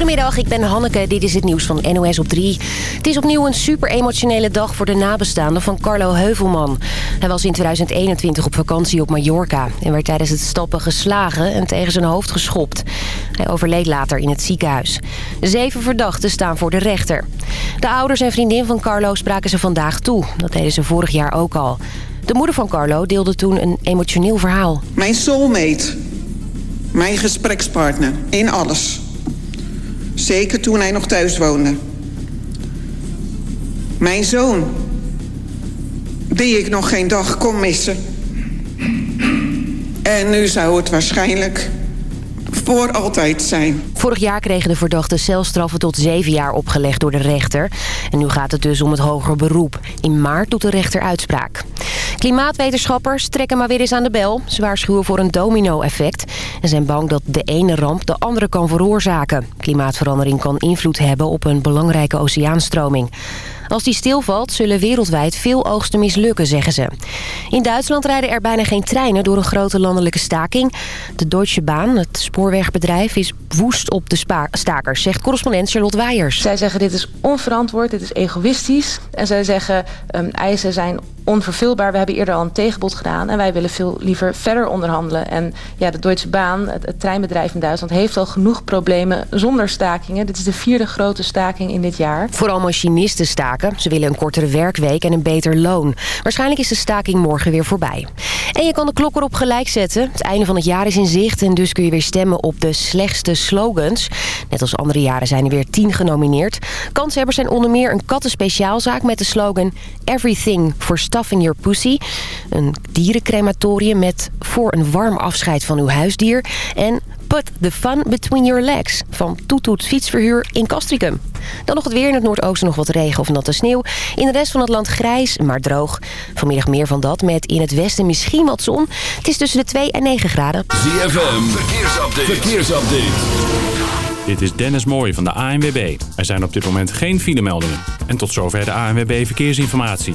Goedemiddag, ik ben Hanneke. Dit is het nieuws van NOS op 3. Het is opnieuw een super emotionele dag voor de nabestaanden van Carlo Heuvelman. Hij was in 2021 op vakantie op Mallorca... en werd tijdens het stappen geslagen en tegen zijn hoofd geschopt. Hij overleed later in het ziekenhuis. Zeven verdachten staan voor de rechter. De ouders en vriendin van Carlo spraken ze vandaag toe. Dat deden ze vorig jaar ook al. De moeder van Carlo deelde toen een emotioneel verhaal. Mijn soulmate. Mijn gesprekspartner. In alles. Zeker toen hij nog thuis woonde. Mijn zoon. Die ik nog geen dag kon missen. En nu zou het waarschijnlijk voor altijd zijn. Vorig jaar kregen de verdachten celstraffen tot zeven jaar opgelegd door de rechter. En nu gaat het dus om het hoger beroep. In maart doet de rechter uitspraak. Klimaatwetenschappers trekken maar weer eens aan de bel. Ze waarschuwen voor een domino-effect. En zijn bang dat de ene ramp de andere kan veroorzaken. Klimaatverandering kan invloed hebben op een belangrijke oceaanstroming. Als die stilvalt, zullen wereldwijd veel oogsten mislukken, zeggen ze. In Duitsland rijden er bijna geen treinen door een grote landelijke staking. De Deutsche Bahn, het spoorwegbedrijf, is woest op de stakers, zegt correspondent Charlotte Weijers. Zij zeggen dit is onverantwoord, dit is egoïstisch. En zij zeggen um, eisen zijn onvervulbaar. We hebben eerder al een tegenbod gedaan en wij willen veel liever verder onderhandelen. En ja, de Deutsche Bahn, het, treinbedrijf in Duitsland, heeft al genoeg problemen zonder stakingen. Dit is de vierde grote staking in dit jaar. Vooral machinisten staken. Ze willen een kortere werkweek en een beter loon. Waarschijnlijk is de staking morgen weer voorbij. En je kan de klok erop gelijk zetten. Het einde van het jaar is in zicht en dus kun je weer stemmen op de slechtste slogans. Net als andere jaren zijn er weer tien genomineerd. Kanshebbers zijn onder meer een kattenspeciaalzaak met de slogan Everything for Stuff in Your Pussy. Een dierencrematorium met voor een warm afscheid van uw huisdier. En Put the fun between your legs van Toetoet Fietsverhuur in Castricum. Dan nog het weer in het noordoosten nog wat regen of natte sneeuw. In de rest van het land grijs, maar droog. Vanmiddag meer van dat met in het westen misschien wat zon. Het is tussen de 2 en 9 graden. ZFM, verkeersupdate. verkeersupdate. Dit is Dennis Mooij van de ANWB. Er zijn op dit moment geen filemeldingen. En tot zover de ANWB Verkeersinformatie.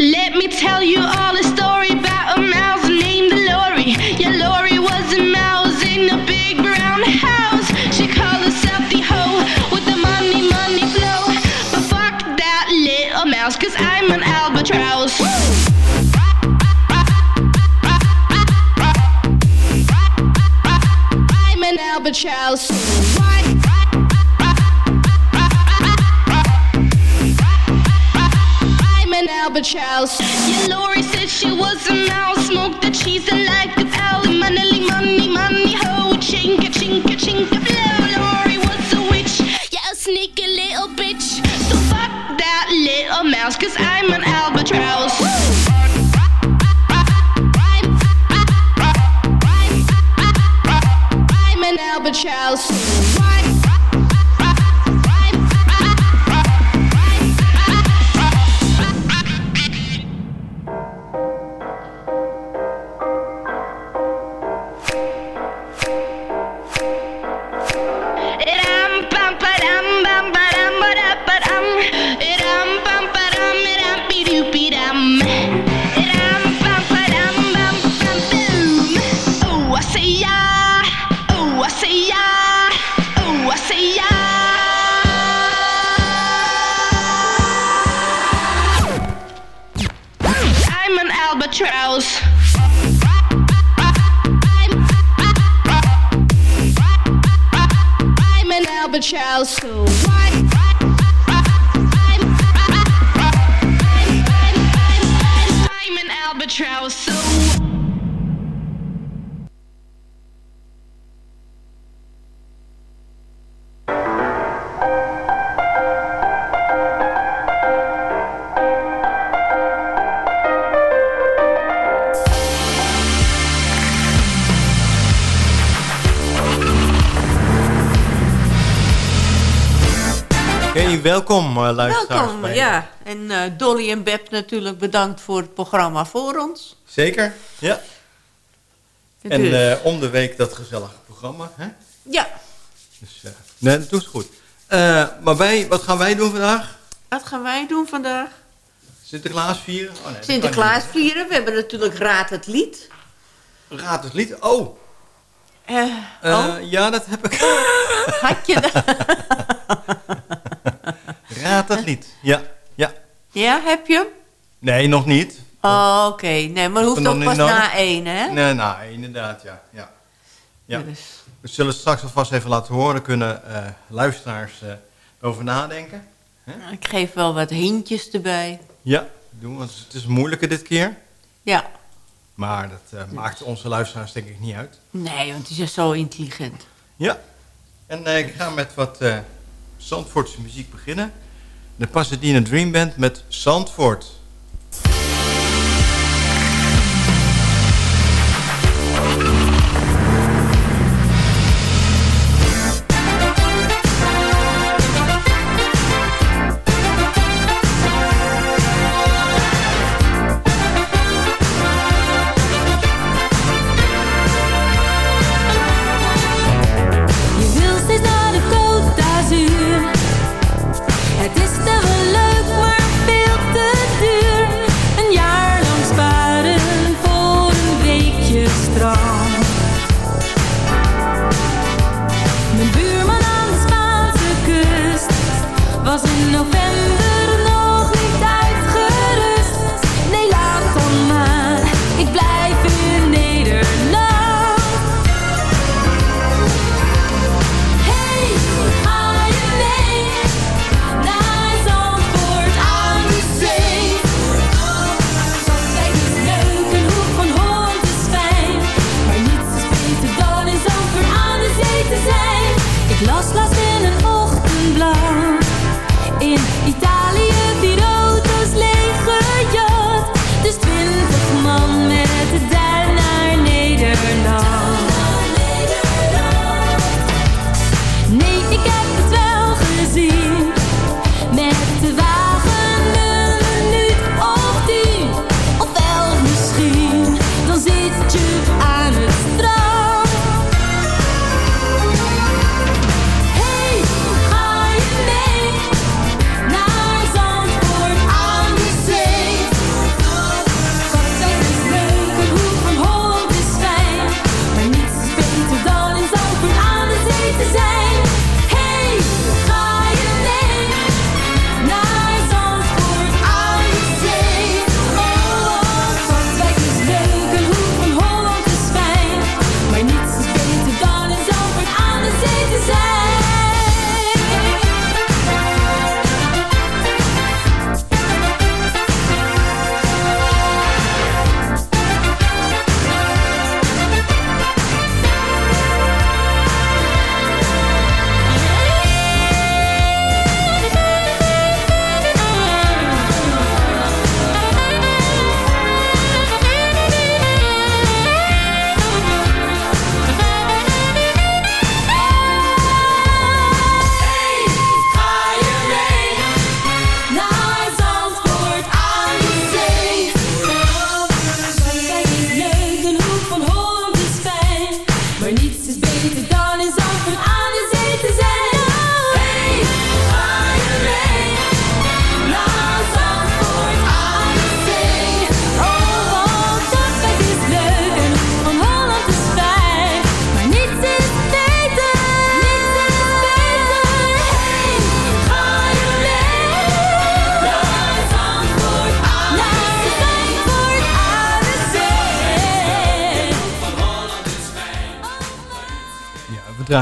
Let me tell you all a story about a mouse named Lori. Yeah, Lori was a mouse in a big brown house. She called herself the hoe with the money, money flow. But fuck that little mouse, cause I'm an albatross. Woo! I'm an albatross. cabbage house. Yeah, Lori said she was a mouse, smoked the cheese and like also. Why? Welkom luisteraars. Welkom, ja. En uh, Dolly en Beb natuurlijk bedankt voor het programma voor ons. Zeker, ja. En uh, om de week dat gezellige programma, hè? Ja. Dus, nee, dat doet goed. maar wij, wat gaan wij doen vandaag? Wat gaan wij doen vandaag? Sinterklaas vieren? Oh, nee, Sinterklaas vieren. We hebben natuurlijk Raad het Lied. Raad het Lied? Oh. oh. Ja, dat heb ik. Had je dat? Raad het niet. Ja, ja. Ja, heb je hem? Nee, nog niet. Oh, oké. Okay. Nee, maar hoeft ook pas na één, hè? Nee, na één, inderdaad, ja. ja. ja. Dus. We zullen straks alvast even laten horen, kunnen uh, luisteraars uh, over nadenken. Hè? Ik geef wel wat hintjes erbij. Ja, doen, want het is moeilijker dit keer. Ja. Maar dat uh, maakt onze luisteraars denk ik niet uit. Nee, want die is zo intelligent. Ja. En ik ga met wat Zandvoortse muziek beginnen. De Pasadena Dream Band met Zandvoort.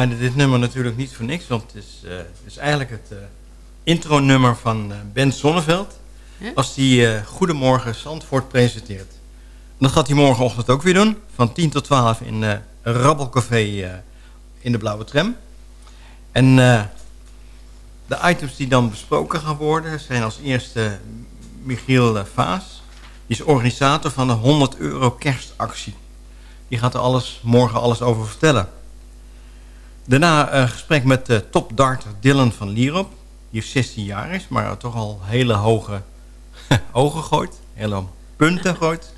Draaide dit nummer natuurlijk niet voor niks, want het is, eh, is eigenlijk het uh, intro-nummer van uh, Ben Sonneveld. Ja? Als hij Goedemorgen Zandvoort presenteert. En dat gaat hij morgenochtend ook weer doen, van 10 tot 12 in uh, Rabbelcafé in de Blauwe Tram. En de items die dan besproken gaan worden zijn als eerste Michiel Vaas. Die is organisator van de 100 euro kerstactie. Die gaat er alles, morgen alles over vertellen. Daarna een gesprek met de topdarter Dylan van Lierop. Die 16 jaar is, maar toch al hele hoge ogen gooit. Hele punten gooit.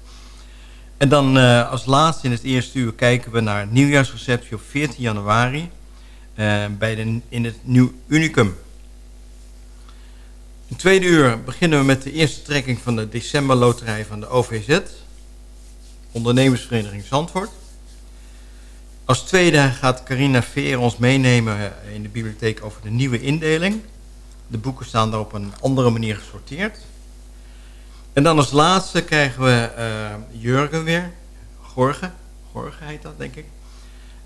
En dan uh, als laatste in het eerste uur kijken we naar nieuwjaarsreceptie op 14 januari. Bij de, in het Nieuw Unicum. In het tweede uur beginnen we met de eerste trekking van de decemberloterij van de OVZ. Ondernemersvereniging Zandvoort. Als tweede gaat Carina Veer ons meenemen in de bibliotheek over de nieuwe indeling. De boeken staan daar op een andere manier gesorteerd. En dan als laatste krijgen we uh, Jurgen weer. Gorge. Gorge heet dat, denk ik.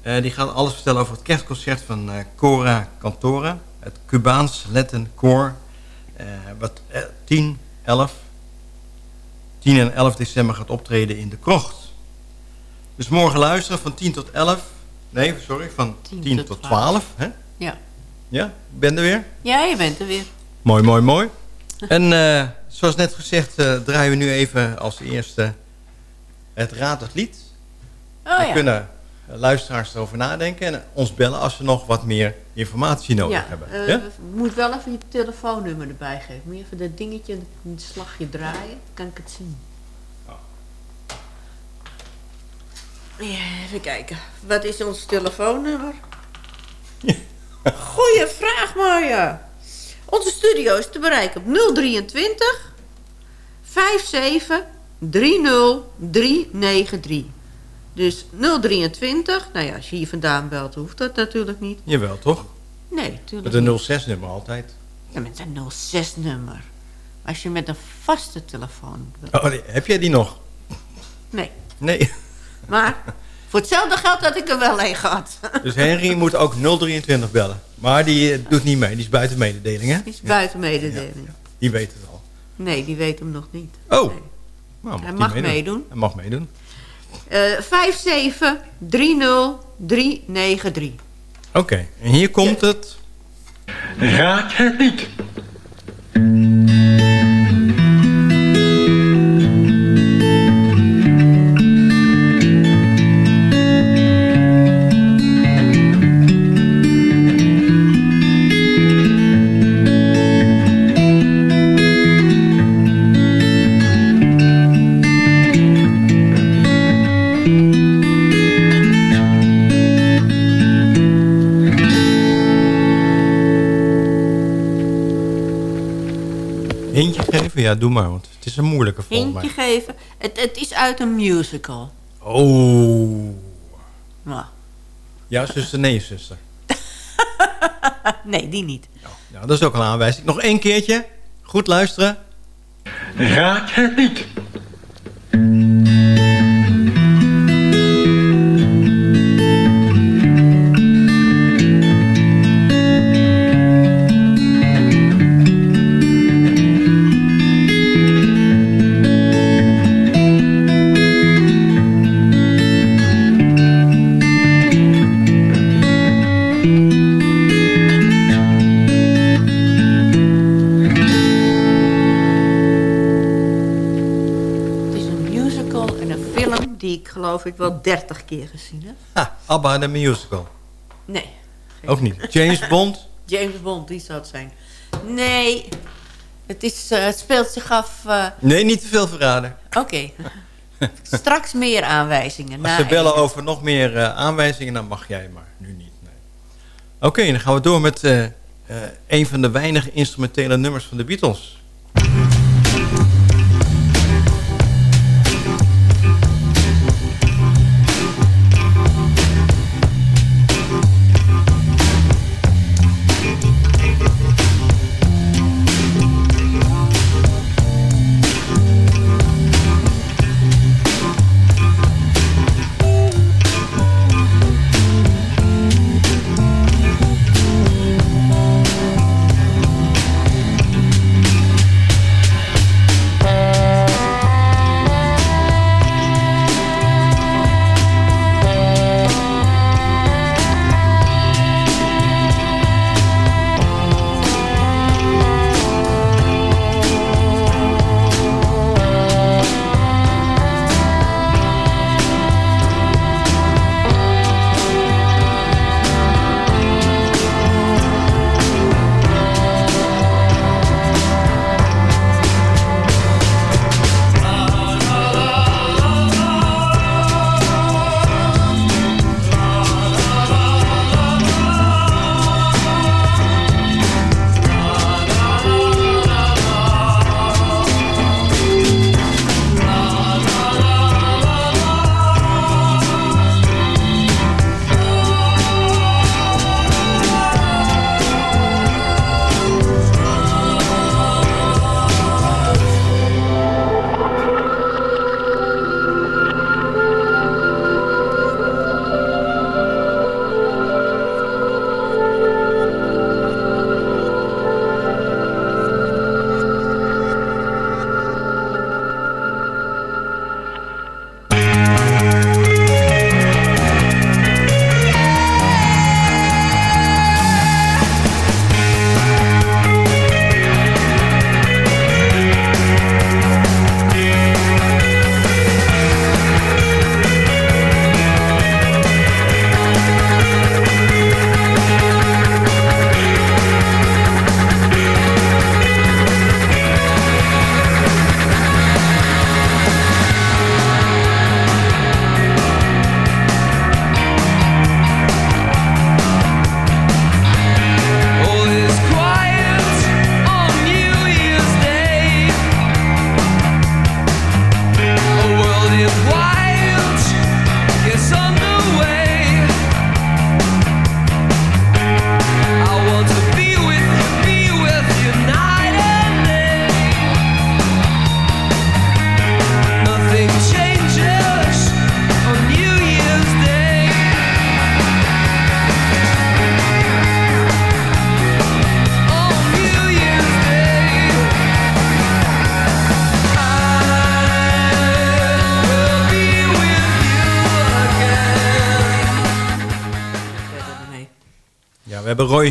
Uh, die gaat alles vertellen over het kerstconcert van Cora Cantora. Het Cubaans Latin Koor. wat 10, 11, 10 en 11 december gaat optreden in de Krocht. Dus morgen luisteren van 10 tot 11. Nee, sorry, van 10, 10 tot, tot 12. 12 hè? Ja. Ja, ben er weer? Ja, je bent er weer. Mooi, mooi, mooi. en uh, zoals net gezegd uh, draaien we nu even als eerste het Raad het Lied. Oh, we ja. kunnen luisteraars erover nadenken en ons bellen als ze nog wat meer informatie nodig ja, hebben. Uh, ja? moet wel even je telefoonnummer erbij geven. Moet je even dat dingetje, het slagje draaien, dan kan ik het zien. Ja, even kijken. Wat is ons telefoonnummer? Goeie vraag, Marja. Onze studio is te bereiken op 023 57 30 393. Dus 023, nou ja, als je hier vandaan belt, hoeft dat natuurlijk niet. Jawel, toch? Nee, natuurlijk Met een 06-nummer altijd. Ja, met een 06-nummer. Als je met een vaste telefoon belt. Oh, nee. heb jij die nog? Nee. Nee. Maar voor hetzelfde geld had ik er wel een gehad. Dus Henry moet ook 023 bellen. Maar die uh, doet niet mee. Die is buiten mededeling, hè? Die is buiten mededeling. Ja, ja. Die weet het al. Nee, die weet hem nog niet. Oh. Nee. Nou, mag Hij mag meedoen. meedoen. Hij mag meedoen. Uh, 57 30 393. Oké, okay. en hier komt ja. het... Raad het niet. Ja, doe maar, want het is een moeilijke volgens Hintje geven. Het, het is uit een musical. Oh. Nou. Ja, zuster, nee, zuster. nee, die niet. Nou, nou, dat is ook een aanwijzing. Nog één keertje. Goed luisteren. Raad het niet. Wel 30 keer gezien heb. Ha, Abba de musical. Nee. Ook niet. James Bond? James Bond, die zou het zijn. Nee, het, is, uh, het speelt zich af... Uh... Nee, niet te veel verraden. Oké. Okay. Straks meer aanwijzingen. Als ze bellen over nog meer uh, aanwijzingen, dan mag jij maar. Nu niet. Nee. Oké, okay, dan gaan we door met een van de weinige instrumentele nummers van de Beatles.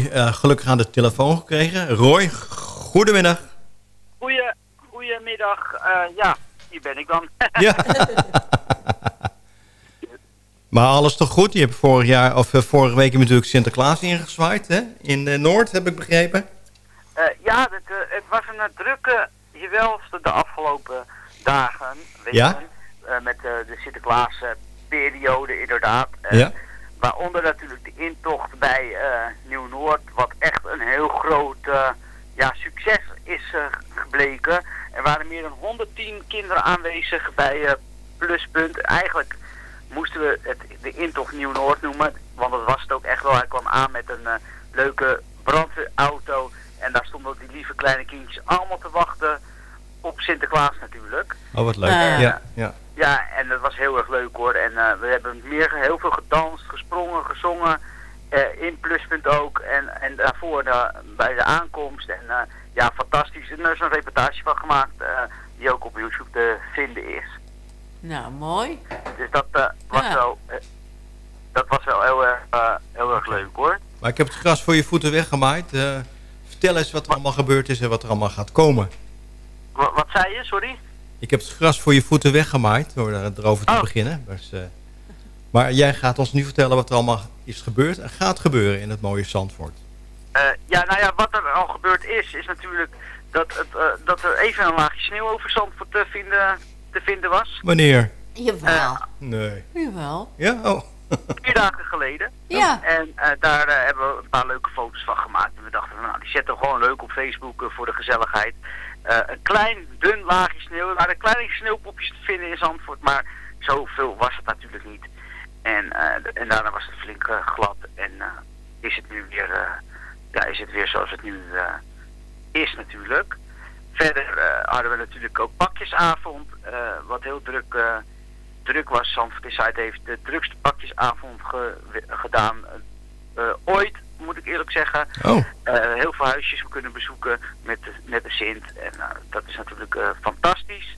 Roy eh, gelukkig aan de telefoon gekregen. Roy, goedemiddag. Goeie, goedemiddag. Eh ja, hier ben ik dan. Ja. Maar alles toch goed? Je hebt vorig jaar, of eh, vorige week natuurlijk Sinterklaas ingezwaaid, hè? In eh, Noord, heb ik begrepen. Ja, het, het was een drukke jewelste de afgelopen dagen. Weken, Ja? met de Sinterklaas-periode inderdaad. Eh, Ja. Waaronder natuurlijk de intocht bij eh, Nieuw-Noord, wat echt een heel groot eh, ja, succes is eh, gebleken. Er waren meer dan 110 kinderen aanwezig bij eh, Pluspunt. Eigenlijk moesten we het de intocht Nieuw-Noord noemen, want dat was het ook echt wel. Hij kwam aan met een leuke brandweerauto en daar stonden die lieve kleine kindjes allemaal te wachten op Sinterklaas natuurlijk. Oh, wat leuk. Ja, ja. Ja, en dat was heel erg leuk hoor. En eh, we hebben meer, heel veel gedanst, gesprongen, gezongen. eh, in Pluspunt ook. En, en daarvoor de- bij de aankomst. En eh, ja, fantastisch. En er is een reportage van gemaakt eh, die ook op YouTube te vinden is. Nou, mooi. Dus dat eh, was Ja. wel... eh, dat was wel heel erg, eh, heel erg leuk hoor. Maar ik heb het gras voor je voeten weggemaaid. Eh, vertel eens wat er allemaal gebeurd is en wat er allemaal gaat komen. Wa- wat zei je, sorry? Ik heb het gras voor je voeten weggemaaid, door er- erover te Oh. beginnen. Dus, eh, maar jij gaat ons nu vertellen wat er allemaal is gebeurd en gaat gebeuren in het mooie Zandvoort. Eh, ja, nou ja, wat er al gebeurd is, is natuurlijk dat, het, eh, dat er even een laagje sneeuw over Zandvoort te vinden, te vinden was. Wanneer? Jawel. Nee. Jawel. Ja? Oh. Vier dagen geleden. Ja. En eh, daar hebben we een paar leuke foto's van gemaakt. En we dachten, van, nou, die zetten we gewoon leuk op Facebook voor de gezelligheid. Eh, een klein, dun laagje sneeuw. Er waren kleine sneeuwpopjes te vinden in Zandvoort, maar zoveel was het natuurlijk niet. En, eh, en daarna was het flink eh, glad. En is het nu weer, ja, is het weer zoals het nu is natuurlijk. Verder hadden we natuurlijk ook pakjesavond, wat heel druk, druk was. Zandvoort Inside heeft de drukste pakjesavond ge- gedaan ooit, moet ik eerlijk zeggen. Oh. Eh, heel veel huisjes kunnen bezoeken met de, met de Sint. En eh, dat is natuurlijk eh, fantastisch.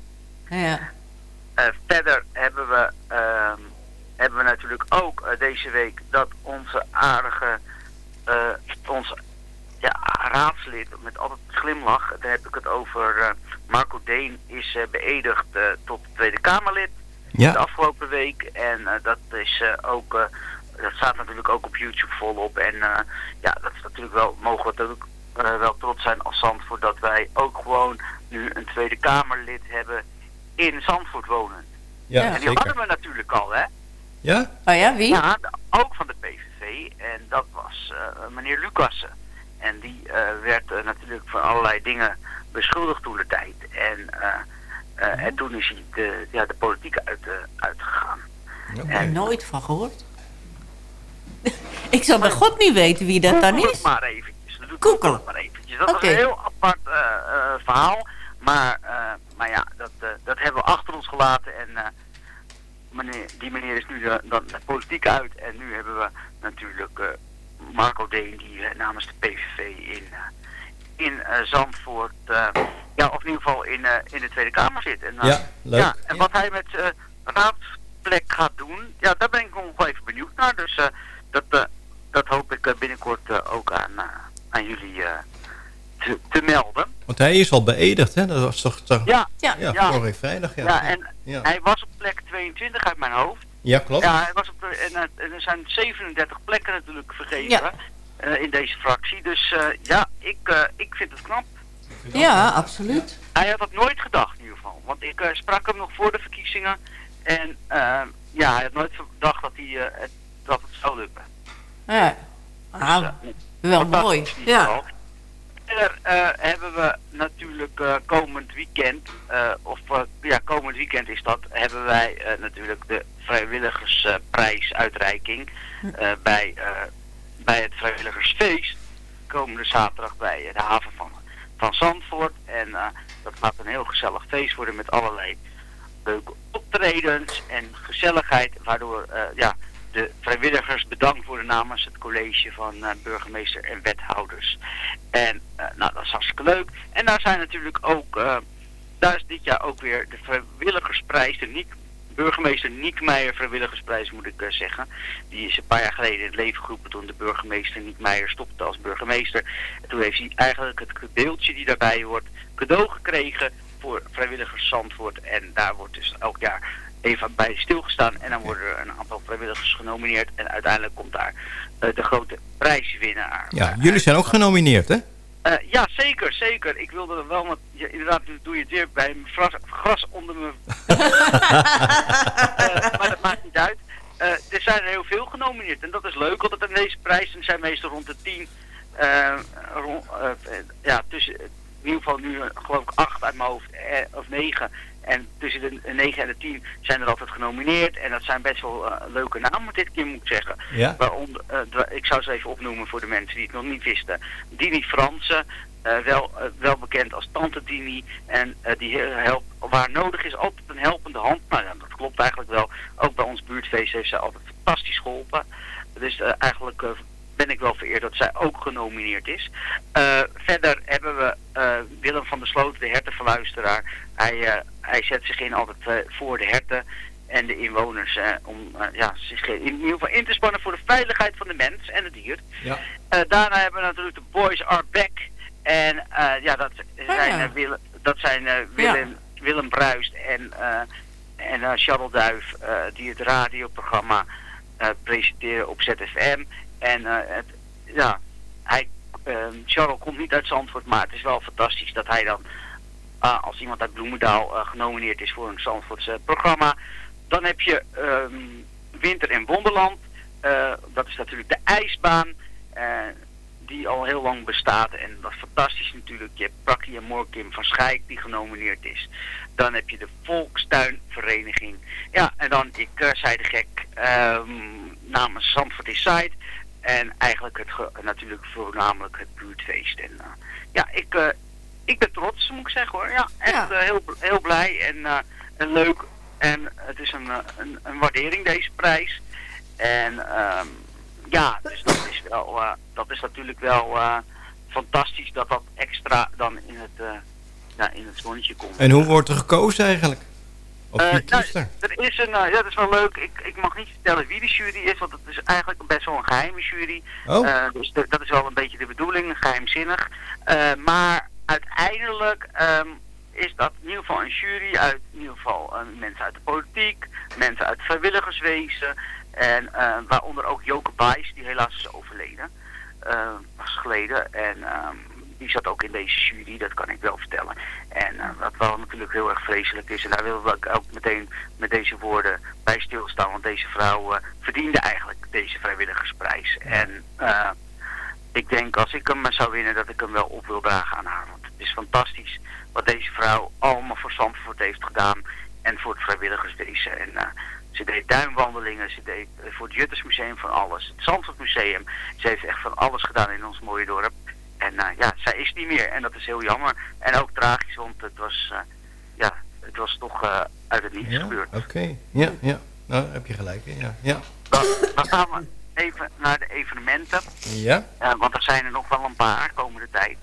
Ja. Eh, verder hebben we, ehm, hebben we natuurlijk ook deze week dat onze aardige, eh, ons ja, raadslid met altijd een glimlach, daar heb ik het over, eh, Marco Deen is eh, beëdigd eh, tot Tweede Kamerlid Ja. de afgelopen week. En eh, dat is eh, ook, eh, dat staat natuurlijk ook op YouTube volop. En eh, ja, dat is natuurlijk wel, mogen we natuurlijk eh, wel trots zijn als Zandvoort dat wij ook gewoon nu een Tweede Kamerlid hebben in Zandvoort wonen. Ja, en die zeker. hadden we natuurlijk al, hè? Ja? Oh ja, wie? Ja, ook van de PVV. En dat was eh, meneer Lucassen. En die eh, werd natuurlijk van allerlei dingen beschuldigd toen de tijd. En, eh, eh, en toen is hij de, ja, de politiek uit, eh, uitgegaan. Heb er nooit van gehoord. ik zou bij God niet weten wie dat dan is. het maar eventjes. Google. Maar eventjes. Dat Oké. is een heel apart eh, eh, verhaal. Maar, eh, maar ja, dat, eh, dat hebben we achter ons gelaten. En eh, meneer, die meneer is nu de, dan de politiek uit. En nu hebben we natuurlijk eh, Marco Deen die namens de PVV in, in eh, Zandvoort... eh, ja, of in ieder geval in, eh, in de Tweede Kamer zit. En, Ja, leuk. Ja, en wat hij met eh raadsplek gaat doen, ja, daar ben ik nog wel even benieuwd naar. Dus eh, dat, eh, dat hoop ik eh, binnenkort eh, ook aan, aan jullie eh, te, te melden. Want hij is al beëdigd, hè? Dat was toch... toch Ja, ja, ja, vorige vrijdag, ja. Ja, en Ja. hij was op plek 22 uit mijn hoofd. Ja, klopt. Ja, hij was op, de- en, en er zijn 37 plekken natuurlijk vergeven Ja. eh, in deze fractie. Dus eh, ja, ik, eh, ik vind het knap. Ja, absoluut. Hij had dat nooit gedacht in ieder geval. Want ik eh, sprak hem nog voor de verkiezingen. En ja, hij had nooit gedacht dat, hij, eh, het, dat het zou lukken. Ja. Nou, wel Fantastisch mooi. in ieder Ja. Verder eh, hebben we natuurlijk eh, komend weekend, eh, of eh, ja, komend weekend is dat, hebben wij eh, natuurlijk de vrijwilligersprijsuitreiking eh, bij, eh, bij het vrijwilligersfeest. Komende zaterdag bij eh, de haven van, van Zandvoort. En eh, dat gaat een heel gezellig feest worden met allerlei leuke optredens en gezelligheid. Waardoor eh, ja, de vrijwilligers bedankt worden namens het college van eh, burgemeester en wethouders. En eh, nou, dat is hartstikke leuk. En daar zijn natuurlijk ook, eh, daar is dit jaar ook weer de vrijwilligersprijs, de Niek burgemeester Niekmeijer vrijwilligersprijs moet ik zeggen. Die is een paar jaar geleden in het leven geroepen toen de burgemeester Niekmeijer stopte als burgemeester. En toen heeft hij eigenlijk het beeldje die daarbij hoort cadeau gekregen voor vrijwilligers Zandvoort. En daar wordt dus elk jaar even bij stilgestaan. En dan worden er een aantal vrijwilligers genomineerd. En uiteindelijk komt daar eh, de grote prijswinnaar. Ja, jullie zijn ook genomineerd, hè? Eh, ja, zeker, zeker. Ik wilde er wel, met, ja, inderdaad, nu doe je het weer bij mijn gras, gras onder mijn... Eh, maar dat maakt niet uit. Er zijn er heel veel genomineerd en dat is leuk, want aan deze prijzen zijn meestal rond de 10, eh, rond, ja, tussen, in ieder geval nu geloof ik 8 uit mijn hoofd, of 9. En tussen de 9 en de 10 zijn er altijd genomineerd. En dat zijn best wel eh, leuke namen dit keer moet ik zeggen. Ja. Waaronder, eh, ik zou ze even opnoemen voor de mensen die het nog niet wisten. Dini Fransen, eh, wel, wel bekend als Tante Dini. En die heel help, waar nodig is altijd een helpende hand. Nou ja, dat klopt eigenlijk wel. Ook bij ons buurtfeest heeft zij altijd fantastisch geholpen. Dus eigenlijk ben ik wel vereerd dat zij ook genomineerd is. Eh, verder hebben we eh, Willem van der Sloot, de hertenverluisteraar. Hij, eh, hij zet zich in altijd voor de herten en de inwoners om ja, zich in ieder geval in te spannen voor de veiligheid van de mens en het dier. Ja. Daarna hebben we natuurlijk de Boys Are Back. En ja, dat zijn, ja. eh, Willem, dat zijn Willem, Willem Bruist en, en Charles Duif die het radioprogramma presenteren op ZFM. En eh, ja, hij, eh, Charles komt niet uit Zandvoort, maar het is wel fantastisch dat hij dan ah, als iemand uit Bloemendaal eh, genomineerd is voor een Zandvoortse programma. Dan heb je ehm, Winter in Wonderland. Eh, dat is natuurlijk de ijsbaan. die al heel lang bestaat. En dat is fantastisch natuurlijk. Je hebt Prakkie en Morkim van Schijk die genomineerd is. Dan heb je de Volkstuinvereniging. Ja, en dan ik eh, zei de gek ehm, namens Zandvoort Inside. En eigenlijk het ge- natuurlijk voornamelijk het buurtfeest. En eh, ja, ik, eh, ik ben trots moet ik zeggen hoor. Ja, echt eh, heel, heel blij en, eh, en leuk. En het is een, een, een waardering deze prijs. En ehm, ja, dus dat is wel, dat is natuurlijk wel eh, fantastisch dat dat extra dan in het, eh, ja, in het zonnetje komt. En hoe wordt er gekozen eigenlijk? Of Eh, wie nou, kiest er? er is een, eh, ja, dat is wel leuk. Ik, ik mag niet vertellen wie de jury is, want het is eigenlijk best wel een geheime jury. Oh. Eh, dus de- dat is wel een beetje de bedoeling, geheimzinnig. Eh, maar uiteindelijk ehm, is dat in ieder geval een jury uit in ieder geval mensen uit de politiek, mensen uit vrijwilligerswezen en waaronder ook Joke Bijs, die helaas is overleden, was geleden. En ehm, die zat ook in deze jury, dat kan ik wel vertellen. En eh, wat wel natuurlijk heel erg vreselijk is. En daar willen we ook meteen met deze woorden bij stilstaan. Want deze vrouw eh, verdiende eigenlijk deze vrijwilligersprijs. En eh, ik denk als ik hem zou winnen dat ik hem wel op wil dragen aan haar. Want het is fantastisch wat deze vrouw allemaal voor Zandvoort heeft gedaan. En voor het vrijwilligerswezen. En ze deed duinwandelingen, ze deed voor het Juttersmuseum van alles. Het Zandvoortmuseum. Ze heeft echt van alles gedaan in ons mooie dorp. En eh, ja, zij is niet meer. En dat is heel jammer. En ook tragisch, want het was, eh, ja, het was toch eh, uit het niets Ja, gebeurd. oké. Ja, ja. Nou, heb je gelijk in, ja. Ja. Dan, dan gaan we even naar de evenementen. Ja? Want er zijn er nog wel een paar komende tijd.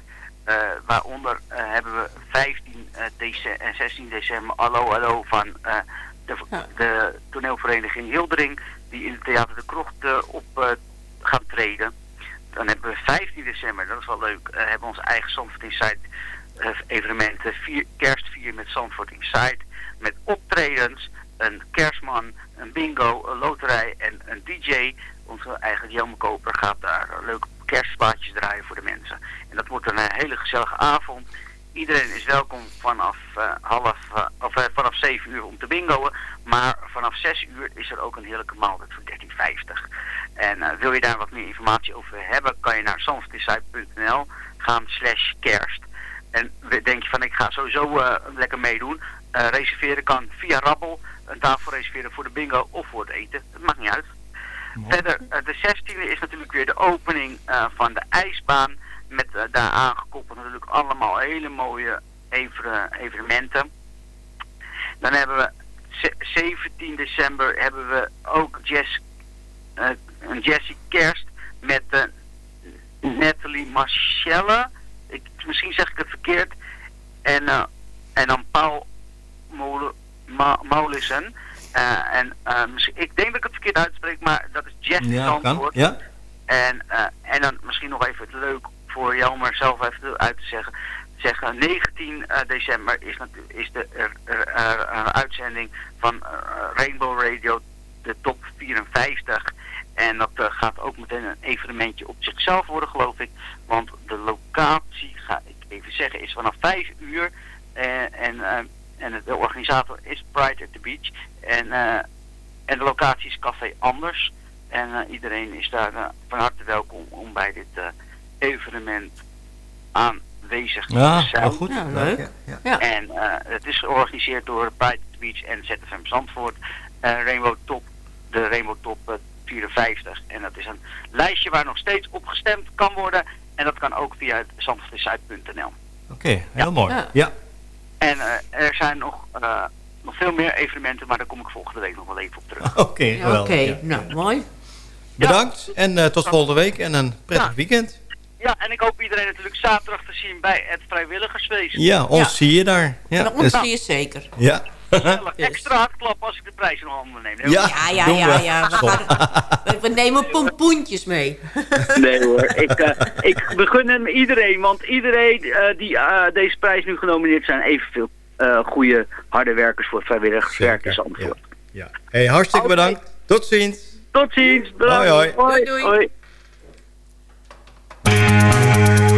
Eh, waaronder eh, hebben we 15 eh, dece- en 16 december Allo Allo van eh, de, de toneelvereniging Hildering. Die in het Theater de Krocht eh, op eh, gaat treden. Dan hebben we 15 december, dat is wel leuk, eh, hebben we onze eigen Zandvoort Inside eh, evenementen. Vier, kerstvier met Zandvoort Inside. Met optredens, een kerstman, een bingo, een loterij en een DJ. Onze eigen Jelme Koper gaat daar eh, leuke kerstplaatjes draaien voor de mensen. En dat wordt een eh, hele gezellige avond. Iedereen is welkom vanaf eh, half, eh, of eh, vanaf 7 uur om te bingoen. Maar vanaf 6 uur is er ook een heerlijke maaltijd voor 13,50. En wil je daar wat meer informatie over hebben, kan je naar zandvoortinsite.nl gaan slash kerst. En denk je van ik ga sowieso lekker meedoen. Reserveren kan via Rabbel. Een tafel reserveren voor de bingo of voor het eten. Het maakt niet uit. Verder, de 16e is natuurlijk weer de opening van de ijsbaan. Met eh, daar aangekoppeld natuurlijk allemaal hele mooie even- evenementen. Dan hebben we ze- 17 december hebben we ook jazz, eh, een Jessie Kerst met eh, Nathalie Marcelle. Ik, misschien zeg ik het verkeerd. En, en dan Paul Mole- Ma- Maulissen. En eh, misschien, ik denk dat ik het verkeerd uitspreek, maar dat is Jeff Ja. Zandvoort. Ja. En, en dan misschien nog even het leuk voor jou er zelf even uit te zeggen. zeggen 19 eh, december is, is de er- er uitzending van eh, Rainbow Radio, de top 54. En dat eh, gaat ook meteen een evenementje op zichzelf worden, geloof ik. Want de locatie, ga ik even zeggen, is vanaf 5 uur. Eh, en, eh, en de organisator is Pride at the Beach. En, eh, en de locatie is Café Anders. En eh, iedereen is daar eh, van harte welkom om bij dit eh, evenement aanwezig Ja, zijn. wel goed. Ja, leuk. Ja, En eh, het is georganiseerd door Pride Beach en ZFM Zandvoort. Eh, Rainbow Top, de Rainbow Top eh, 54. En dat is een lijstje waar nog steeds op gestemd kan worden. En dat kan ook via het zandvoortdezuid.nl. Oké, heel mooi. Ja. Ja. En eh, er zijn nog, eh, nog veel meer evenementen, maar daar kom ik volgende week nog wel even op terug. Oké, Ja, geweldig. Oké, ja. nou, mooi. Bedankt en eh, tot volgende week en een prettig Ja. weekend. Ja, en ik hoop iedereen natuurlijk zaterdag te zien bij het vrijwilligersfeest. Ja, ons zie je daar. Ja, Nou, ons dus- zie je zeker. ja. Gezellig. Extra hard klappen als ik de prijzen nog handen neem. Ja, Ja, ja, ja, we. ja. We, gaan- we- we nemen pompoentjes mee. Nee hoor, ik, eh, ik begun het met iedereen, want iedereen eh, die eh, deze prijs nu genomineerd zijn, evenveel eh goede harde werkers voor vrijwilligerswerk in Zandvoort. Ja. Hey, hartstikke bedankt. Tot ziens. Tot ziens. bedankt. Hoi, hoi. Doei, doei. hoi. Thank.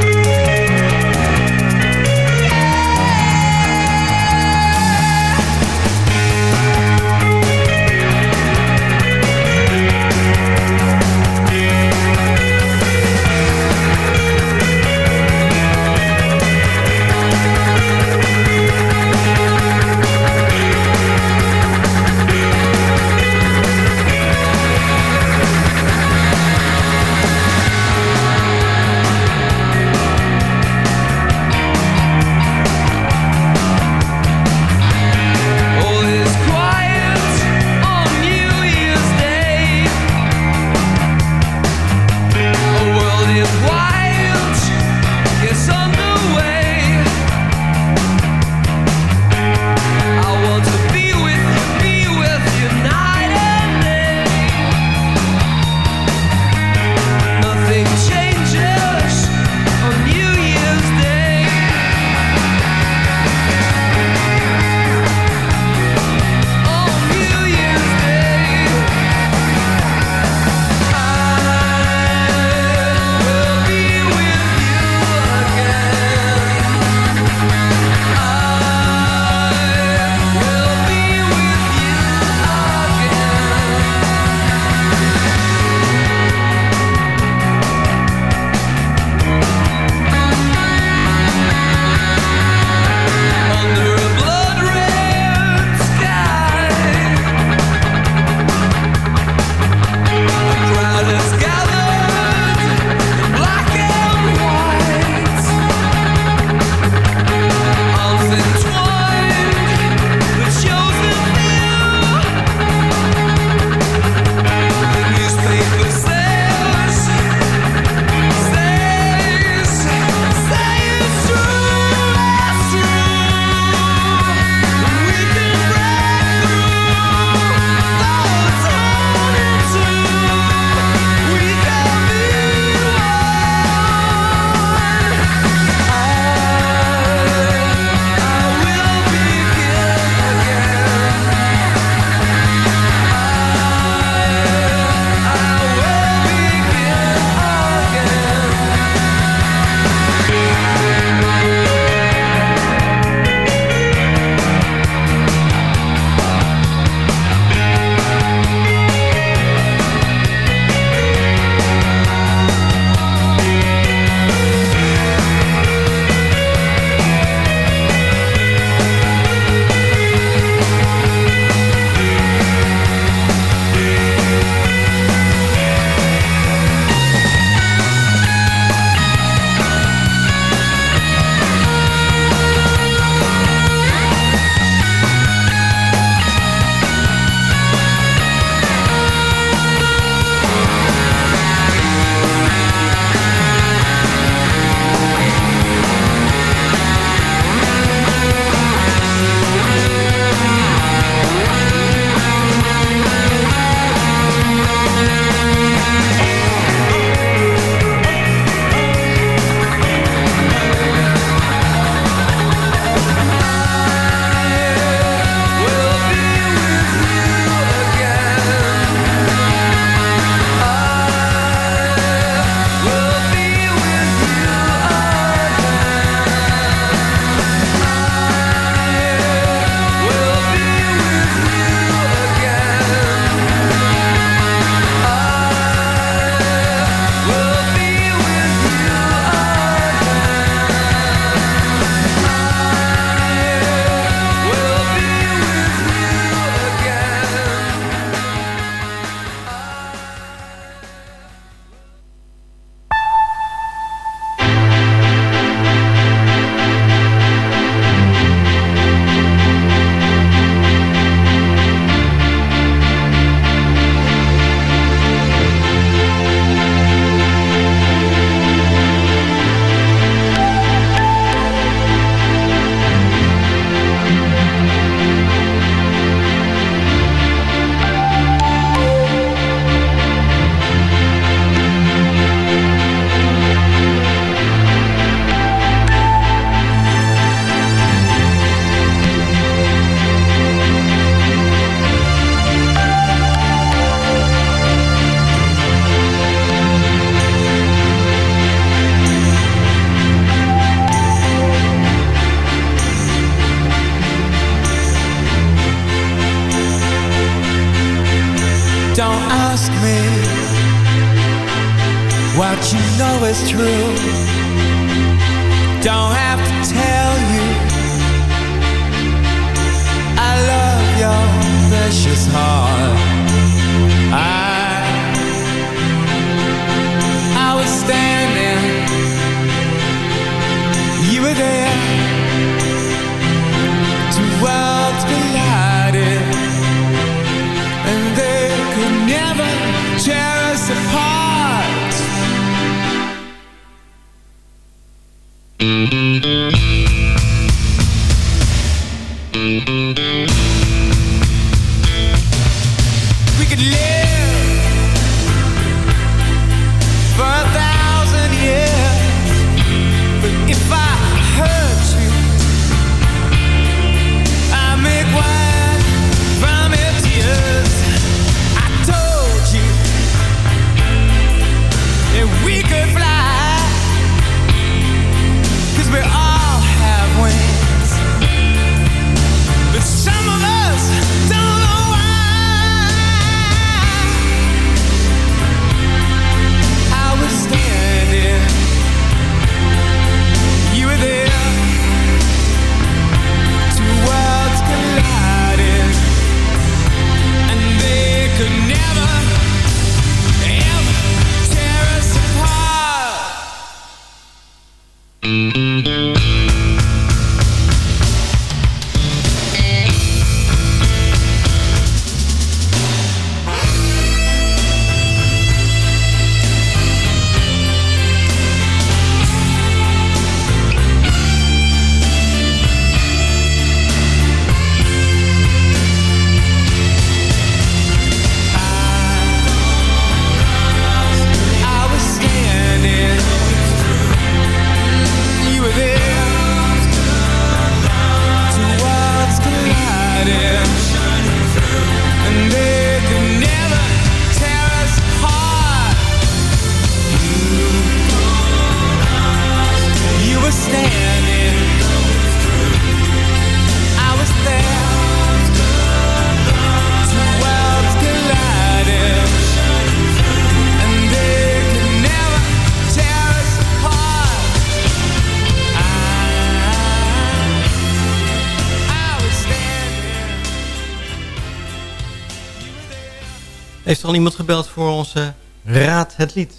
Heeft er al iemand gebeld voor onze Raad het Lied?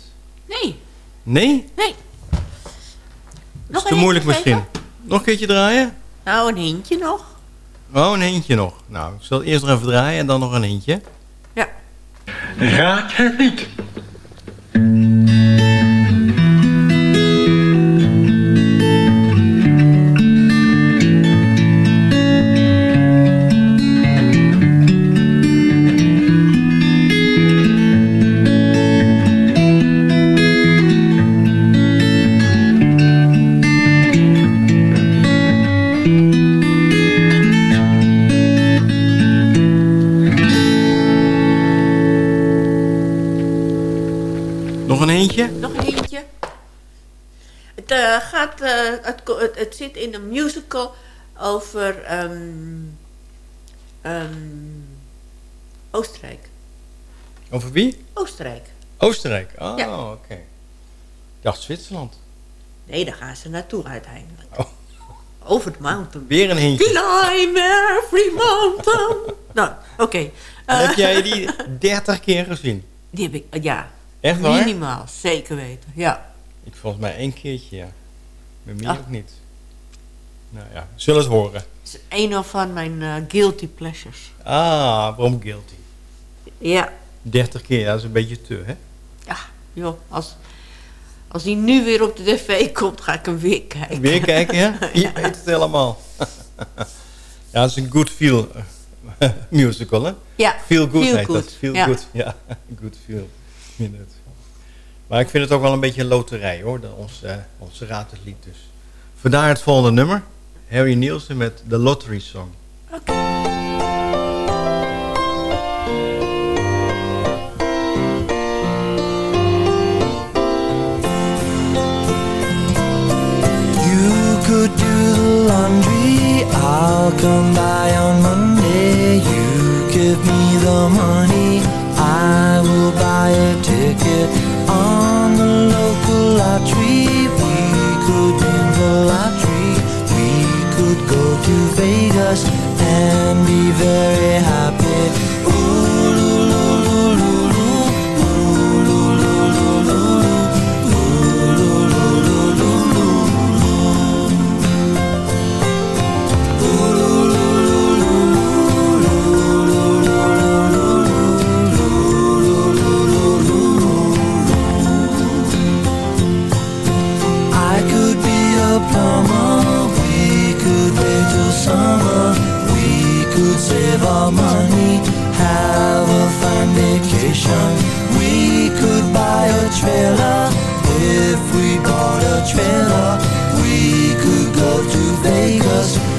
Nee, Nee? nee. Dat is te moeilijk eentje misschien. Nog een keertje draaien? Nou, een hintje nog. Oh, een eentje nog. Nou, ik zal eerst nog even draaien en dan nog een eentje. Ja. Raad het niet. Over ehm, ehm, Oostenrijk. Over wie? Oostenrijk. Oostenrijk. Oh, Ja. oké. Ik dacht Zwitserland. Nee, daar gaan ze naartoe uiteindelijk. Oh. Over de mountain. Weer een eentje. Climb every mountain. nou, oké. En Eh, heb jij die 30 keer gezien? Die heb ik, ja. Echt waar? Minimaal, zeker weten. Ja. Ik volgens mij één keertje, ja. Meer Ah. ook niet. Nou ja, zullen het horen. Het is een van mijn eh, guilty pleasures. Ah, waarom guilty? Ja. 30 keer, dat is een beetje te, hè? Ja, joh. Als, als die nu weer op de tv komt, ga ik hem weer kijken. Weer kijken, ja? Je weet het helemaal. ja, het is een good feel eh, musical, hè? Ja, Feel good feel heet good, dat. Feel ja. good, ja. good feel. Minute. Maar ik vind het ook wel een beetje een loterij, hoor. Dat ons, eh, onze raad het lied dus. Vandaar het volgende nummer. Harry Nielsen met The Lottery Song. You could do the laundry, I'll come by on Monday. You give me the money, I to Vegas and be very money, have a fine vacation. We could buy a trailer if we bought a trailer. We could go to Vegas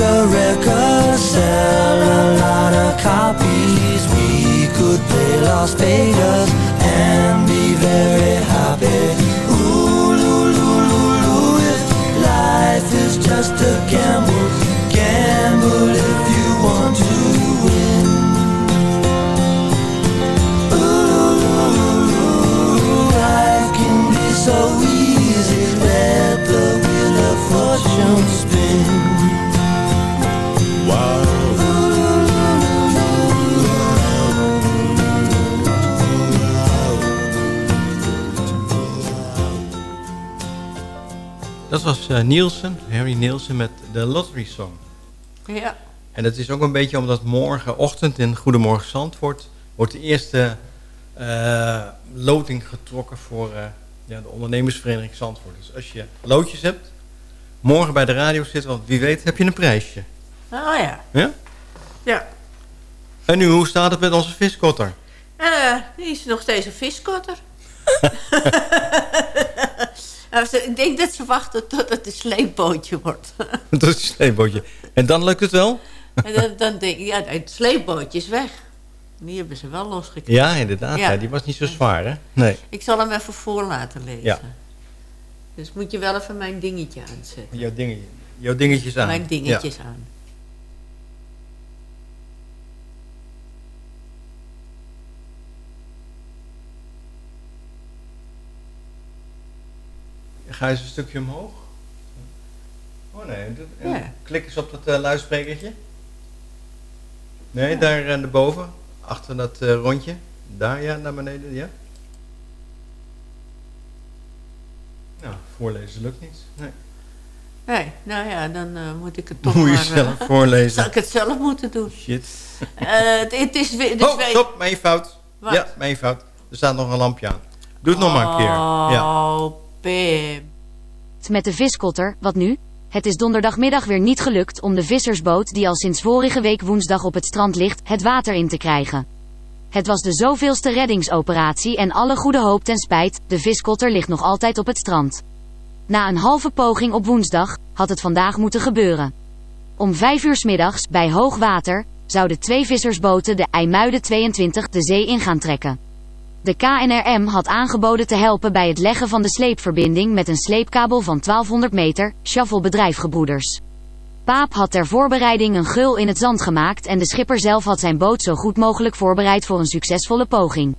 a record, sell a lot of copies. We could play Las Vegas and be Nielsen, Harry Nielsen met de Lottery Song. Ja. En dat is ook een beetje omdat morgenochtend in Goedemorgen Zandvoort... wordt de eerste eh, loting getrokken voor eh, ja, de ondernemersvereniging Zandvoort. Dus als je loodjes hebt, morgen bij de radio zitten... want wie weet heb je een prijsje. Oh ja. Ja? Ja. En nu, hoe staat het met onze viskotter? Eh, die is nog steeds een viskotter. Ik denk dat ze wachten tot het een sleepbootje wordt. Dat is een sleepbootje. En dan lukt het wel? en dan, dan denk ik, ja, het sleepbootje is weg. Die hebben ze wel losgekregen. Ja, inderdaad. Ja. Ja. die was niet zo zwaar, hè? Nee. Ik zal hem even voor laten lezen. Ja. Dus moet je wel even mijn dingetje aanzetten. Jouw, dingetje, jouw dingetjes aan. Mijn dingetjes aan. Ga eens een stukje omhoog. Oh nee, en Ja. klik eens op dat eh, luidsprekertje. Nee, daar uh, boven, achter dat eh, rondje. Daar, ja, naar beneden, ja. Nou, voorlezen lukt niet. Nee. Nee, nou ja, dan eh, moet ik het toch Moet je maar... zelf eh, voorlezen. Zal ik het zelf moeten doen? Shit. Eh, het, het is weer... Dus Oh, stop, mijn fout. Wat? Ja, mijn fout. Er staat nog een lampje aan. Doe het nog maar een keer. Ja. Pim. Met de viskotter, wat nu? Het is donderdagmiddag weer niet gelukt om de vissersboot die al sinds vorige week woensdag op het strand ligt, het water in te krijgen. Het was de zoveelste reddingsoperatie en alle goede hoop ten spijt, de viskotter ligt nog altijd op het strand. Na een halve poging op woensdag, had het vandaag moeten gebeuren. Om vijf uur middags, bij hoog water, zouden twee vissersboten de IJmuiden 22 de zee in gaan trekken. De KNRM had aangeboden te helpen bij het leggen van de sleepverbinding met een sleepkabel van 1200 meter, Shuffle Bedrijfgebroeders. Paap had ter voorbereiding een gul in het zand gemaakt en de schipper zelf had zijn boot zo goed mogelijk voorbereid voor een succesvolle poging.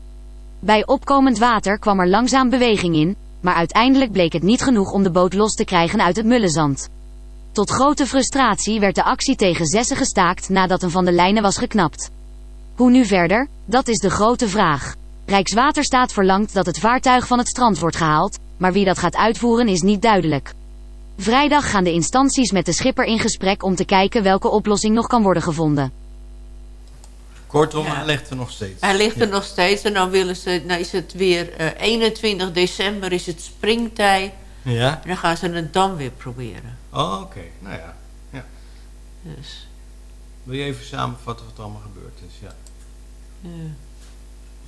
Bij opkomend water kwam er langzaam beweging in, maar uiteindelijk bleek het niet genoeg om de boot los te krijgen uit het mullenzand. Tot grote frustratie werd de actie tegen zessen gestaakt nadat een van de lijnen was geknapt. Hoe nu verder? Dat is de grote vraag. Rijkswaterstaat verlangt dat het vaartuig van het strand wordt gehaald, maar wie dat gaat uitvoeren is niet duidelijk. Vrijdag gaan de instanties met de schipper in gesprek om te kijken welke oplossing nog kan worden gevonden. Kortom, Ja. hij ligt er nog steeds. Hij ligt er Ja. nog steeds en dan willen ze, nou is het weer eh, 21 december is het springtijd. Ja? En dan gaan ze het dan weer proberen. Oh, oké. Nou ja. ja. Dus, Wil je even samenvatten wat er allemaal gebeurd is? Ja. eh,